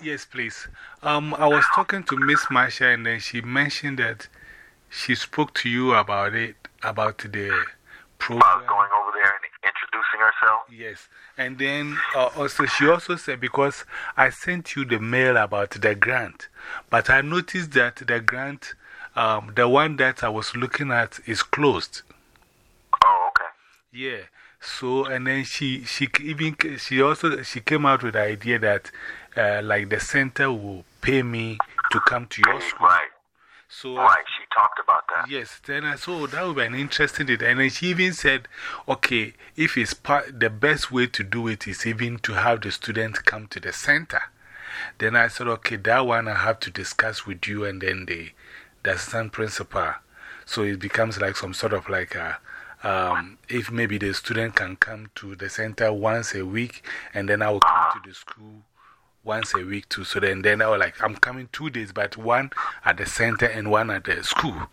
Yes, please. Um, I was talking to Miss Marsha, and then she mentioned that she spoke to you about it, about the program. About going over there and introducing herself? Yes. And then uh, also, she also said, because I sent you the mail about the grant, but I noticed that the grant, um, the one that I was looking at, is closed. Yeah. So, and then she, she even, she also, she came out with the idea that uh, like the center will pay me to come to your school. Right. So, right, she talked about that. Yes, then I saw that would be an interesting thing. And then she even said, okay, if it's part, the best way to do it is even to have the students come to the center. Then I said, okay, that one I have to discuss with you and then the, the assistant principal. So it becomes like some sort of like a, um, if maybe the student can come to the center once a week and then I will come to the school once a week too. So then, then I was like, I'm coming two days, but one at the center and one at the school.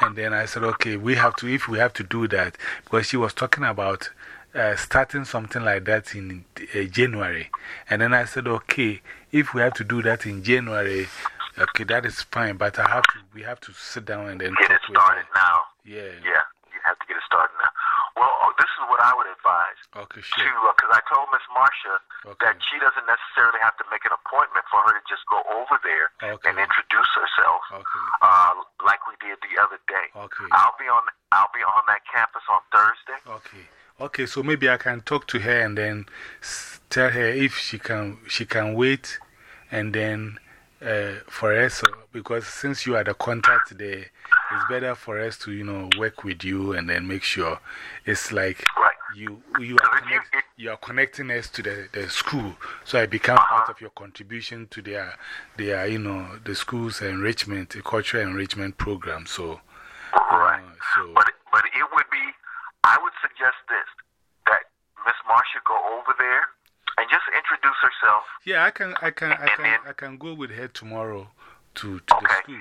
And then I said, okay, we have to, if we have to do that, because she was talking about uh, starting something like that in uh, January. And then I said, okay, if we have to do that in January, okay, that is fine, but I have to, we have to sit down and then get talk it started now. Yeah. Yeah, you have to get it started now. Well, oh, this is what I would advise. Okay, sure. Because I told Miss Marcia Okay. that she doesn't necessarily have to make an appointment for her to just go over there Okay. and introduce herself, Okay. uh, like we did the other day. Okay. I'll be on. I'll be on that campus on Thursday. Okay. Okay, so maybe I can talk to her and then tell her if she can, she can wait and then uh, for us, uh, because since you are the contact there, it's better for us to, you know, work with you and then make sure it's like Right. you, you, are, Because if you- connect, you are connecting us to the, the school. So I become Uh-huh. part of your contribution to their, their, you know, the school's enrichment, the cultural enrichment program. So, Right. uh, so But but it would be. I would suggest this that Miss Marsha go over there and just introduce herself. Yeah, I can, I can, I can, then- I can go with her tomorrow to, to the school.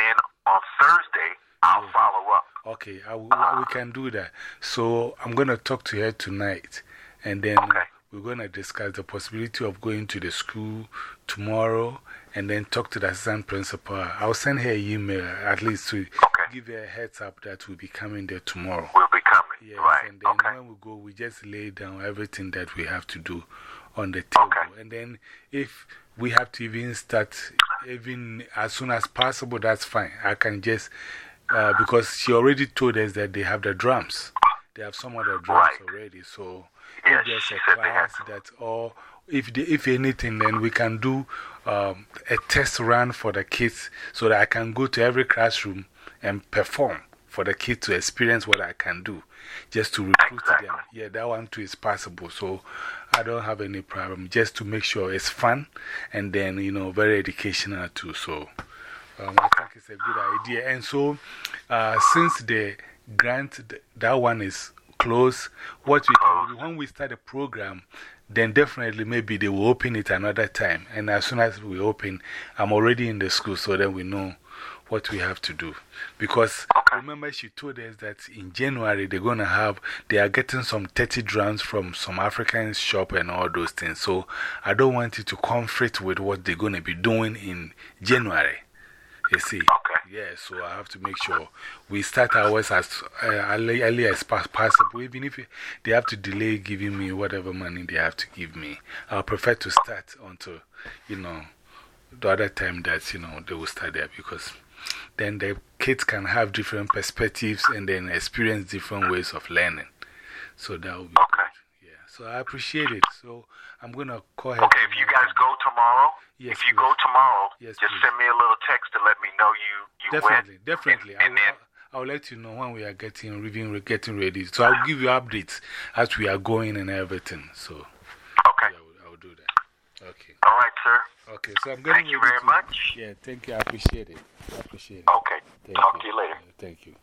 Then on Thursday, I'll oh. follow up. Okay, I, we can do that. So I'm going to talk to her tonight and then Okay. we're going to discuss the possibility of going to the school tomorrow and then talk to the assistant principal. I'll send her an email at least to Okay. give her a heads up that we'll be coming there tomorrow. We'll be coming. Yes, right. and then okay. when we go, we just lay down everything that we have to do on the table. And then if we have to even start, even as soon as possible, that's fine. I can just, uh, because she already told us that they have the drums. They have some of the drums Right. already. So Yes, if there's a said they had class that, or if, they, if anything, then we can do um, a test run for the kids so that I can go to every classroom and perform for the kids to experience what I can do just to recruit them. Yeah, that one too is possible. So I don't have any problem just to make sure it's fun and then, you know, very educational too. So um, I think it's a good idea. And so, uh, since the grant, th- that one is close, what we can do, when we start the program, then definitely maybe they will open it another time. And as soon as we open, I'm already in the school, so then we know what we have to do. Because remember, she told us that in January they're going to have, they are getting some 30 drums from some African shop and all those things. So I don't want it to conflict with what they're going to be doing in January. You see? Yeah, so I have to make sure we start ours as uh, early, early as possible. Even if they have to delay giving me whatever money they have to give me, I prefer to start until, you know, the other time that, you know, they will start there because then the kids can have different perspectives and then experience different ways of learning. So that will be Okay. good. Yeah, so I appreciate it. So I'm going to call her. Okay, if you guys go tomorrow, Yes, if you please. go tomorrow, Yes, just please. send me a little text to let me know you, you Definitely, went. definitely. And, and I, then, will, I'll let you know when we are getting, reviewing, getting ready. So I'll give you updates as we are going and everything. So okay. yeah, I will, I will do that. Okay. All right, sir. Okay, so I'm getting Thank you very to- much. Yeah, thank you. I appreciate it. I appreciate it. Okay. Thank Talk you. to you later. Thank you.